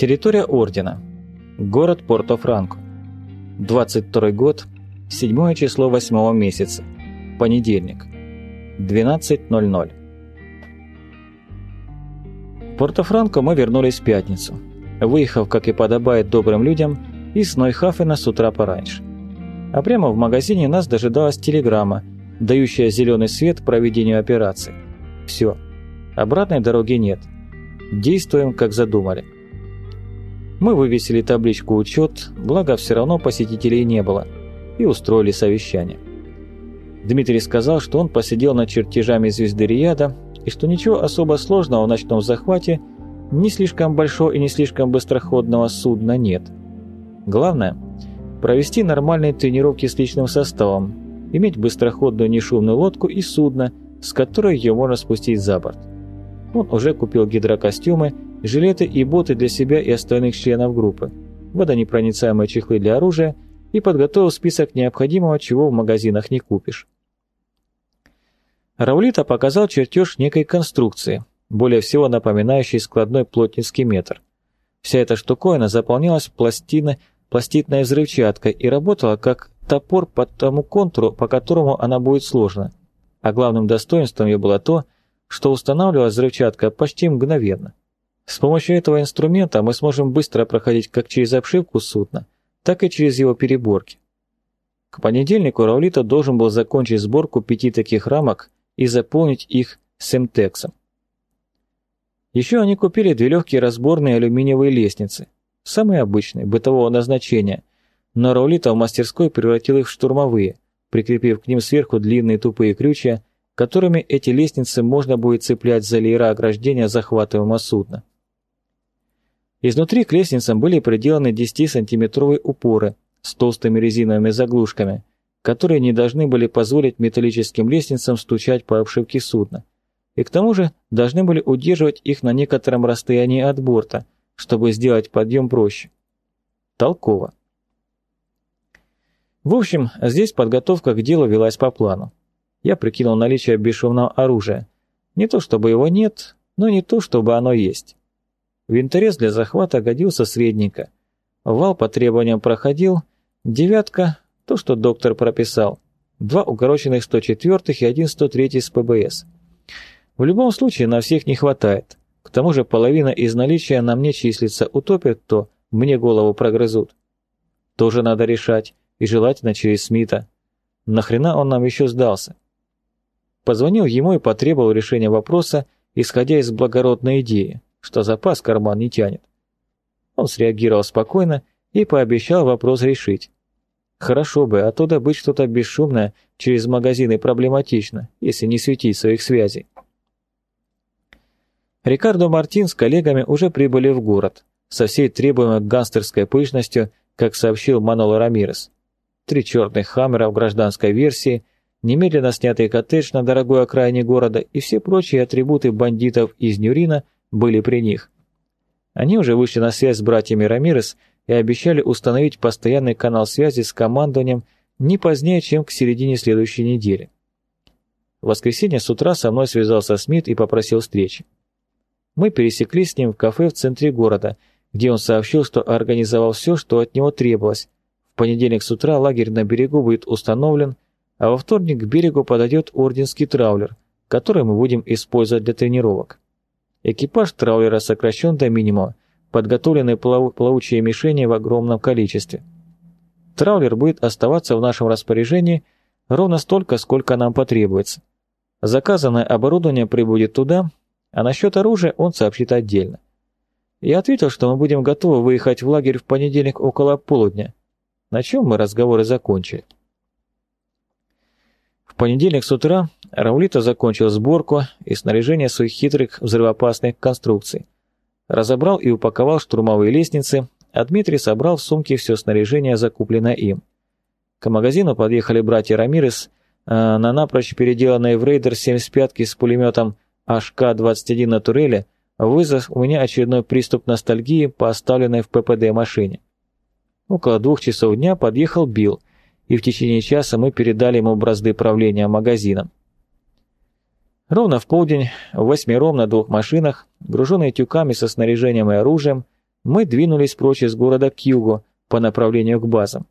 Территория Ордена. Город Порто-Франко. 22 год, 7 число 8 месяца. Понедельник. 12.00. В Порто-Франко мы вернулись в пятницу, выехав, как и подобает добрым людям, из Нойхафена с утра пораньше. А прямо в магазине нас дожидалась телеграмма, дающая зеленый свет проведению операции. Все. Обратной дороги нет. Действуем, как задумали. Мы вывесили табличку «Учет», благо все равно посетителей не было, и устроили совещание. Дмитрий сказал, что он посидел над чертежами звезды Рияда, и что ничего особо сложного в ночном захвате ни слишком большого и не слишком быстроходного судна нет. Главное – провести нормальные тренировки с личным составом, иметь быстроходную нешумную лодку и судно, с которой ее можно спустить за борт. Он уже купил гидрокостюмы, жилеты и боты для себя и остальных членов группы, водонепроницаемые чехлы для оружия и подготовил список необходимого, чего в магазинах не купишь. Раулита показал чертеж некой конструкции, более всего напоминающей складной плотницкий метр. Вся эта штуковина заполнялась пластины, пластитной взрывчаткой и работала как топор по тому контуру, по которому она будет сложена. А главным достоинством ее было то, что устанавливалась взрывчатка почти мгновенно. С помощью этого инструмента мы сможем быстро проходить как через обшивку судна, так и через его переборки. К понедельнику Раулита должен был закончить сборку пяти таких рамок и заполнить их семтексом. Еще они купили две легкие разборные алюминиевые лестницы, самые обычные, бытового назначения, но Раулита в мастерской превратил их в штурмовые, прикрепив к ним сверху длинные тупые крючья, которыми эти лестницы можно будет цеплять за леера ограждения захватываемого судна. Изнутри к лестницам были приделаны 10-сантиметровые упоры с толстыми резиновыми заглушками, которые не должны были позволить металлическим лестницам стучать по обшивке судна, и к тому же должны были удерживать их на некотором расстоянии от борта, чтобы сделать подъем проще. Толково. В общем, здесь подготовка к делу велась по плану. Я прикинул наличие бесшумного оружия. Не то чтобы его нет, но не то чтобы оно есть. Винторез для захвата годился средненько. Вал по требованиям проходил. Девятка – то, что доктор прописал. Два укороченных 104 и один 103 с ПБС. В любом случае на всех не хватает. К тому же половина из наличия на мне числится. Утопят то, мне голову прогрызут. Тоже надо решать, и желательно через Смита. Нахрена он нам еще сдался? Позвонил ему и потребовал решения вопроса, исходя из благородной идеи что запас карман не тянет. Он среагировал спокойно и пообещал вопрос решить. Хорошо бы, а то добыть что-то бесшумное через магазины проблематично, если не светить своих связей. Рикардо Мартин с коллегами уже прибыли в город, со всей требуемой гангстерской пышностью, как сообщил Маноло Рамирес. Три черных хаммера в гражданской версии, немедленно снятый коттедж на дорогой окраине города и все прочие атрибуты бандитов из Нюрина – были при них. Они уже вышли на связь с братьями Рамирес и обещали установить постоянный канал связи с командованием не позднее, чем к середине следующей недели. В воскресенье с утра со мной связался Смит и попросил встречи. Мы пересеклись с ним в кафе в центре города, где он сообщил, что организовал все, что от него требовалось. В понедельник с утра лагерь на берегу будет установлен, а во вторник к берегу подойдет орденский траулер, который мы будем использовать для тренировок. Экипаж траулера сокращен до минимума, подготовлены плав плавучие мишени в огромном количестве. Траулер будет оставаться в нашем распоряжении ровно столько, сколько нам потребуется. Заказанное оборудование прибудет туда, а насчет оружия он сообщит отдельно. Я ответил, что мы будем готовы выехать в лагерь в понедельник около полудня, на чем мы разговоры закончили. В понедельник с утра Раулита закончил сборку и снаряжение своих хитрых взрывоопасных конструкций. Разобрал и упаковал штурмовые лестницы, а Дмитрий собрал в сумке все снаряжение, закупленное им. К магазину подъехали братья Рамирес э, на напрочь переделанной в рейдер 75 с пулеметом HK-21 на турели, вызвав у меня очередной приступ ностальгии по оставленной в ППД машине. Около двух часов дня подъехал Билл, и в течение часа мы передали ему бразды правления магазином. Ровно в полдень, восьмером на двух машинах, груженные тюками со снаряжением и оружием, мы двинулись прочь из города к югу, по направлению к базам.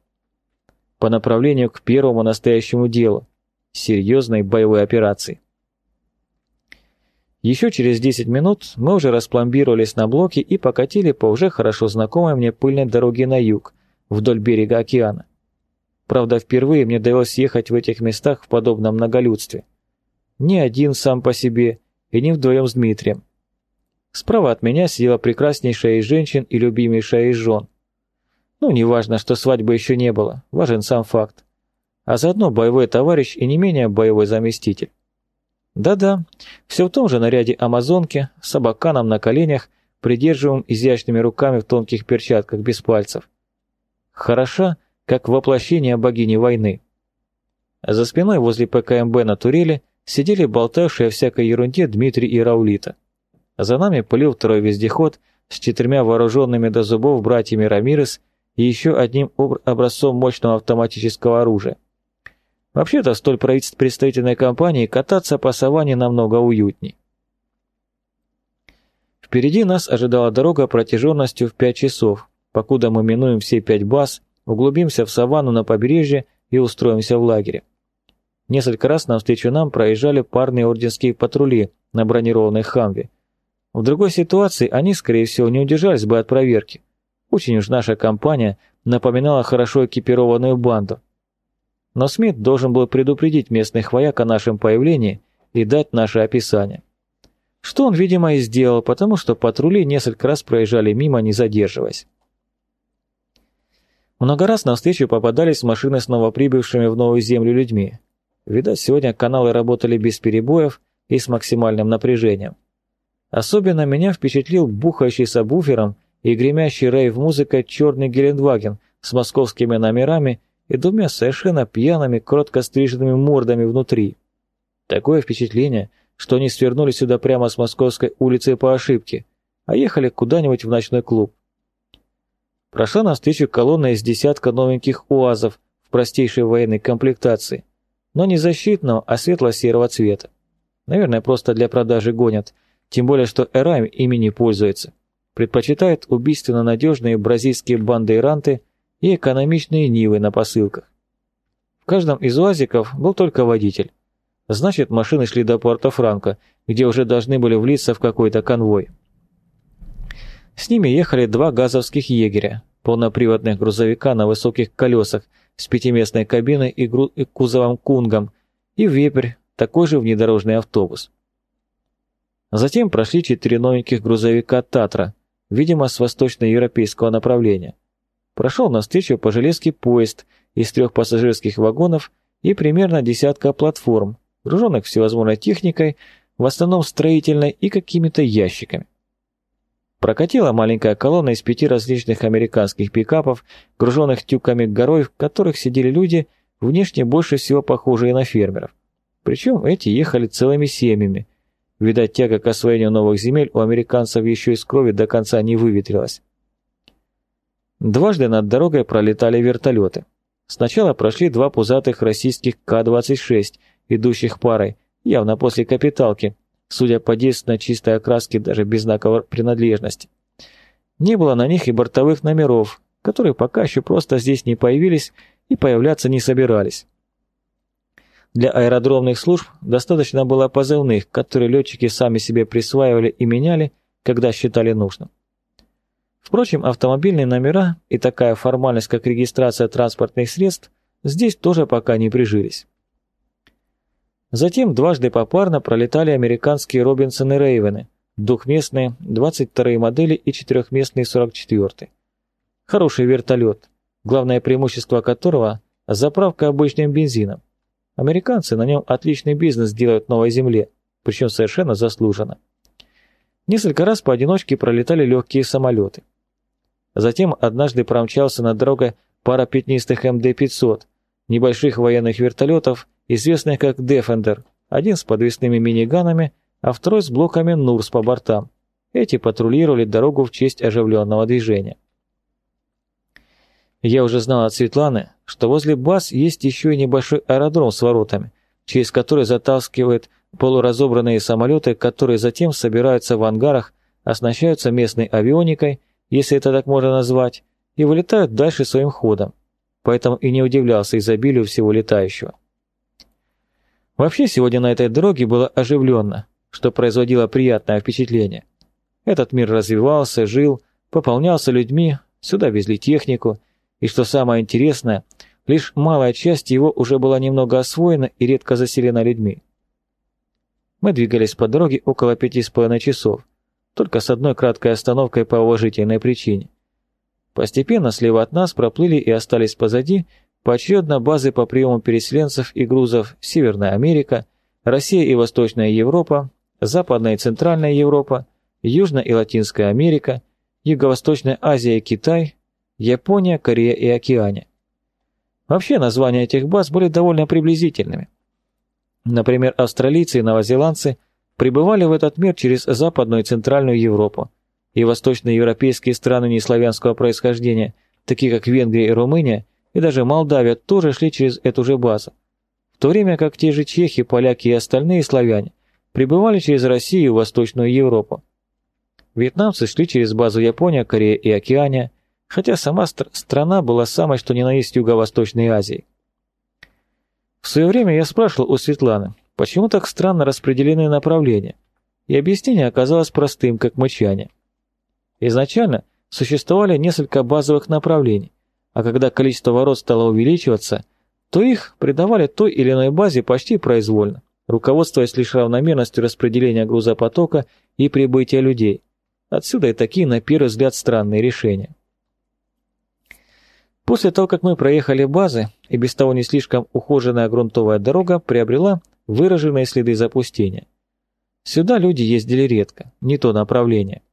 По направлению к первому настоящему делу – серьезной боевой операции. Еще через 10 минут мы уже распломбировались на блоке и покатили по уже хорошо знакомой мне пыльной дороге на юг, вдоль берега океана. Правда, впервые мне довелось ехать в этих местах в подобном многолюдстве. Не один сам по себе и не вдвоем с Дмитрием. Справа от меня сидела прекраснейшая из женщин и любимейшая из жен. Ну, неважно, что свадьбы еще не было, важен сам факт. А заодно боевой товарищ и не менее боевой заместитель. Да-да, все в том же наряде амазонки, с абаканом на коленях, придерживаем изящными руками в тонких перчатках без пальцев. Хороша, как воплощение богини войны. За спиной возле ПКМБ на турели сидели болтавшие о всякой ерунде Дмитрий и Раулита. За нами пылил второй вездеход с четырьмя вооруженными до зубов братьями Рамирес и еще одним образцом мощного автоматического оружия. Вообще-то, столь представительной компании кататься по саванне намного уютней. Впереди нас ожидала дорога протяженностью в 5 часов, покуда мы минуем все пять баз, углубимся в саванну на побережье и устроимся в лагере. Несколько раз навстречу нам проезжали парные орденские патрули на бронированной «Хамве», в другой ситуации они, скорее всего, не удержались бы от проверки. Очень уж наша компания напоминала хорошо экипированную банду. Но Смит должен был предупредить местных вояк о нашем появлении и дать наше описание. Что он, видимо, и сделал, потому что патрули несколько раз проезжали мимо, не задерживаясь. Много раз на встречу попадались машины с новоприбывшими в новую землю людьми. Видать, сегодня каналы работали без перебоев и с максимальным напряжением. Особенно меня впечатлил бухающий сабвуфером и гремящий рейв-музыка черный Гелендваген с московскими номерами и двумя совершенно пьяными, кротко стриженными мордами внутри. Такое впечатление, что они свернули сюда прямо с московской улицы по ошибке, а ехали куда-нибудь в ночной клуб. Прошла навстречу колонна из десятка новеньких УАЗов в простейшей военной комплектации, но не защитного, а светло-серого цвета. Наверное, просто для продажи гонят – тем более, что Эрайм ими не пользуется. Предпочитает убийственно надежные бразильские банды и экономичные нивы на посылках. В каждом из уазиков был только водитель. Значит, машины шли до порта Франко, где уже должны были влиться в какой-то конвой. С ними ехали два газовских егеря, полноприводных грузовика на высоких колесах с пятиместной кабиной и, гру... и кузовом кунгом, и вепрь, такой же внедорожный автобус. Затем прошли четыре новеньких грузовика «Татра», видимо, с восточноевропейского направления. Прошел навстречу по железке поезд из трех пассажирских вагонов и примерно десятка платформ, груженных всевозможной техникой, в основном строительной и какими-то ящиками. Прокатила маленькая колонна из пяти различных американских пикапов, груженных тюками горой, в которых сидели люди, внешне больше всего похожие на фермеров. Причем эти ехали целыми семьями – Видать, тяга к освоению новых земель у американцев еще из крови до конца не выветрилась. Дважды над дорогой пролетали вертолеты. Сначала прошли два пузатых российских К-26, идущих парой, явно после капиталки, судя по действенно чистой окраске даже без знаковой принадлежности. Не было на них и бортовых номеров, которые пока еще просто здесь не появились и появляться не собирались. Для аэродромных служб достаточно было позывных, которые летчики сами себе присваивали и меняли, когда считали нужным. Впрочем, автомобильные номера и такая формальность, как регистрация транспортных средств, здесь тоже пока не прижились. Затем дважды попарно пролетали американские Робинсоны Рейвены, двухместные 22 модели и четырехместный 44 Хороший вертолет, главное преимущество которого – заправка обычным бензином. Американцы на нем отличный бизнес делают в Новой Земле, причем совершенно заслуженно. Несколько раз поодиночке пролетали легкие самолеты. Затем однажды промчался над дорогой пара пятнистых МД-500, небольших военных вертолетов, известных как Defender, один с подвесными миниганами, а второй с блоками НУРС по бортам. Эти патрулировали дорогу в честь оживленного движения. Я уже знал от Светланы, что возле баз есть еще и небольшой аэродром с воротами, через который затаскивают полуразобранные самолеты, которые затем собираются в ангарах, оснащаются местной авионикой если это так можно назвать, и вылетают дальше своим ходом. Поэтому и не удивлялся изобилию всего летающего. Вообще сегодня на этой дороге было оживленно, что производило приятное впечатление. Этот мир развивался, жил, пополнялся людьми, сюда везли технику, и что самое интересное, лишь малая часть его уже была немного освоена и редко заселена людьми. Мы двигались по дороге около пяти с половиной часов, только с одной краткой остановкой по уважительной причине. Постепенно слева от нас проплыли и остались позади поочередно базы по приему переселенцев и грузов Северная Америка, Россия и Восточная Европа, Западная и Центральная Европа, Южная и Латинская Америка, Юго-Восточная Азия и Китай, Япония, Корея и Океания. Вообще названия этих баз были довольно приблизительными. Например, австралийцы и новозеландцы прибывали в этот мир через Западную и Центральную Европу, и восточноевропейские страны неславянского происхождения, такие как Венгрия и Румыния, и даже Молдавия тоже шли через эту же базу. В то время как те же чехи, поляки и остальные славяне прибывали через Россию и Восточную Европу. Вьетнамцы шли через базу Япония, Корея и Океания, хотя сама стр страна была самой что ни на есть Юго-Восточной Азии. В свое время я спрашивал у Светланы, почему так странно распределены направления, и объяснение оказалось простым, как мычание. Изначально существовали несколько базовых направлений, а когда количество ворот стало увеличиваться, то их придавали той или иной базе почти произвольно, руководствуясь лишь равномерностью распределения грузопотока и прибытия людей. Отсюда и такие, на первый взгляд, странные решения. После того, как мы проехали базы, и без того не слишком ухоженная грунтовая дорога приобрела выраженные следы запустения. Сюда люди ездили редко, не то направление.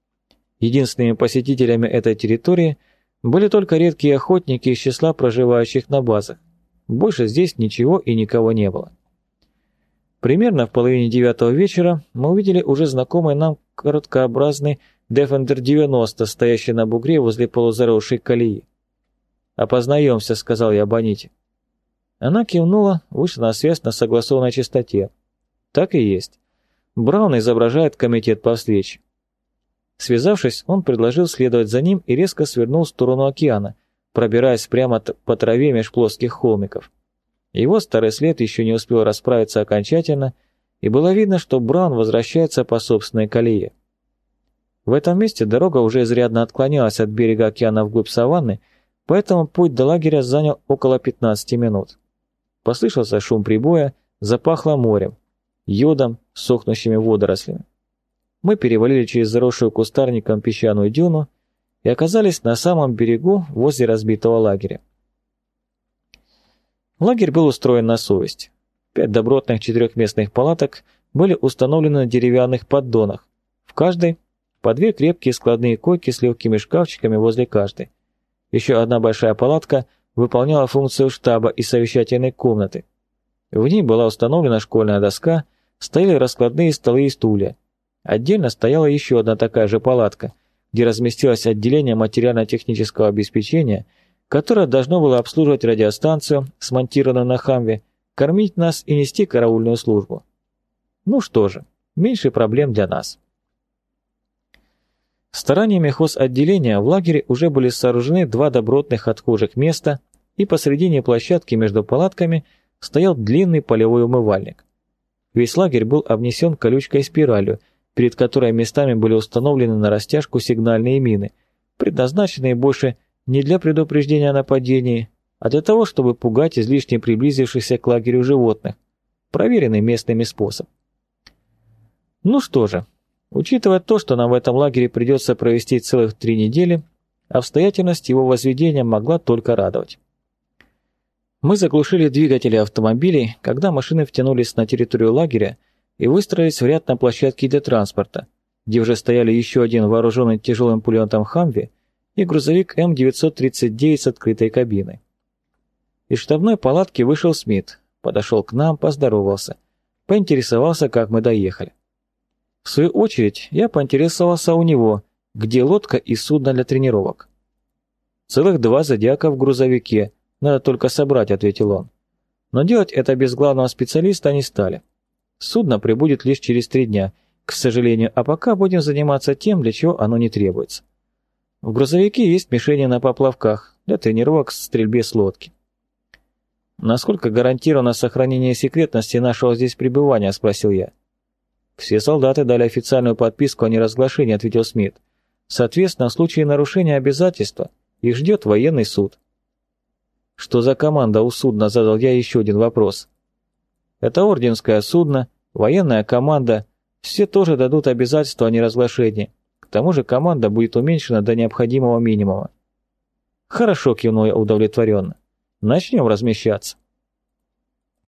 Единственными посетителями этой территории были только редкие охотники из числа проживающих на базах. Больше здесь ничего и никого не было. Примерно в половине девятого вечера мы увидели уже знакомый нам короткообразный Defender 90, стоящий на бугре возле полузаросшей колеи. «Опознаемся», — сказал я Боните. Она кивнула, вышла на связь на согласованной частоте. Так и есть. Браун изображает комитет по встрече. Связавшись, он предложил следовать за ним и резко свернул в сторону океана, пробираясь прямо по траве меж плоских холмиков. Его старый след еще не успел расправиться окончательно, и было видно, что Браун возвращается по собственной колее. В этом месте дорога уже изрядно отклонялась от берега океана вглубь саванны, поэтому путь до лагеря занял около 15 минут. Послышался шум прибоя, запахло морем, йодом, сохнущими водорослями. Мы перевалили через заросшую кустарником песчаную дюну и оказались на самом берегу возле разбитого лагеря. Лагерь был устроен на совесть. Пять добротных четырехместных палаток были установлены на деревянных поддонах. В каждой по две крепкие складные койки с легкими шкафчиками возле каждой. Еще одна большая палатка выполняла функцию штаба и совещательной комнаты. В ней была установлена школьная доска, стояли раскладные столы и стулья. Отдельно стояла еще одна такая же палатка, где разместилось отделение материально-технического обеспечения, которое должно было обслуживать радиостанцию, смонтированную на Хамве, кормить нас и нести караульную службу. Ну что же, меньше проблем для нас. Стараниями хозотделения в лагере уже были сооружены два добротных отхожих места, и посредине площадки между палатками стоял длинный полевой умывальник. Весь лагерь был обнесен колючкой спиралью, перед которой местами были установлены на растяжку сигнальные мины, предназначенные больше не для предупреждения о нападении, а для того, чтобы пугать излишне приблизившихся к лагерю животных, проверенный местными способ. Ну что же, Учитывая то, что нам в этом лагере придется провести целых три недели, обстоятельность его возведения могла только радовать. Мы заглушили двигатели автомобилей, когда машины втянулись на территорию лагеря и выстроились в ряд на площадке для транспорта, где уже стояли еще один вооруженный тяжелым пулеметом «Хамви» и грузовик М-939 с открытой кабиной. Из штабной палатки вышел Смит, подошел к нам, поздоровался, поинтересовался, как мы доехали. В свою очередь, я поинтересовался у него, где лодка и судно для тренировок. «Целых два зодиака в грузовике, надо только собрать», — ответил он. Но делать это без главного специалиста не стали. Судно прибудет лишь через три дня, к сожалению, а пока будем заниматься тем, для чего оно не требуется. В грузовике есть мишени на поплавках для тренировок в стрельбе с лодки. «Насколько гарантировано сохранение секретности нашего здесь пребывания?» – спросил я. «Все солдаты дали официальную подписку о неразглашении», – ответил Смит. «Соответственно, в случае нарушения обязательства их ждет военный суд». «Что за команда у судна?» – задал я еще один вопрос. «Это орденское судно, военная команда. Все тоже дадут обязательство о неразглашении. К тому же команда будет уменьшена до необходимого минимума». «Хорошо», – кивнул я удовлетворенно. Начнем размещаться.